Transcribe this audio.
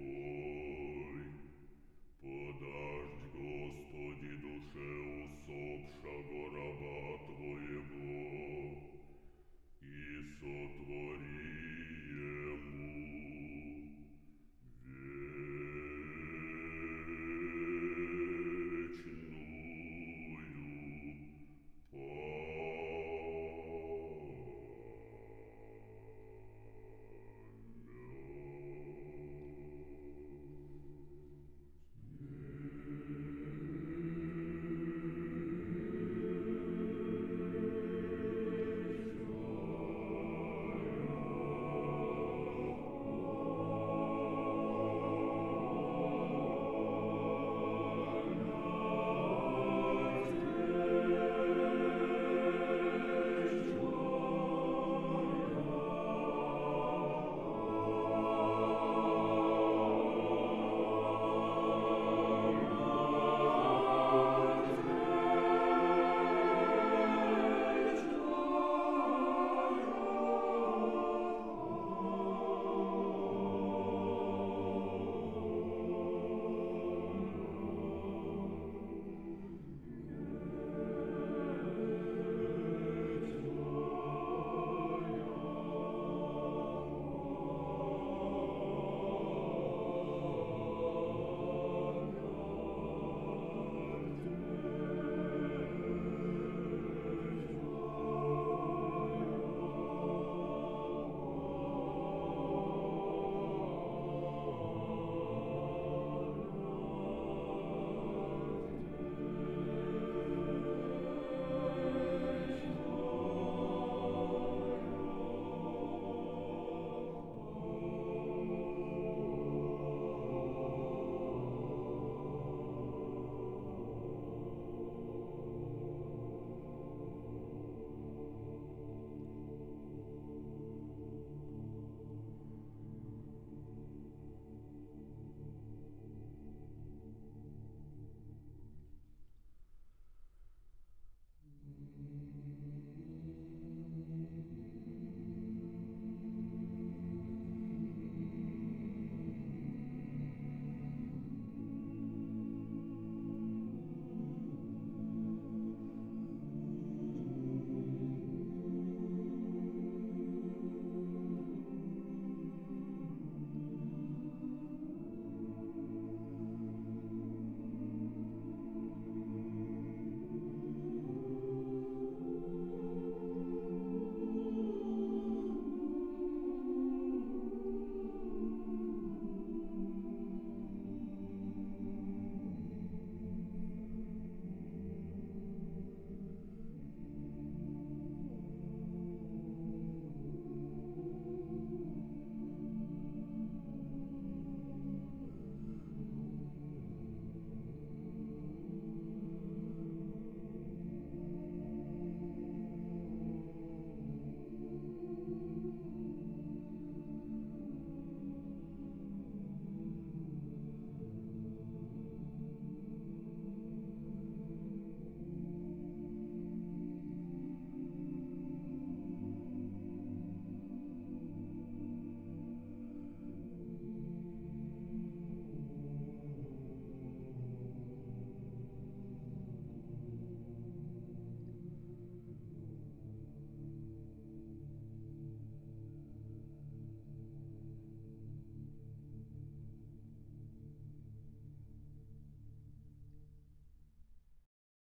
Mm-hmm.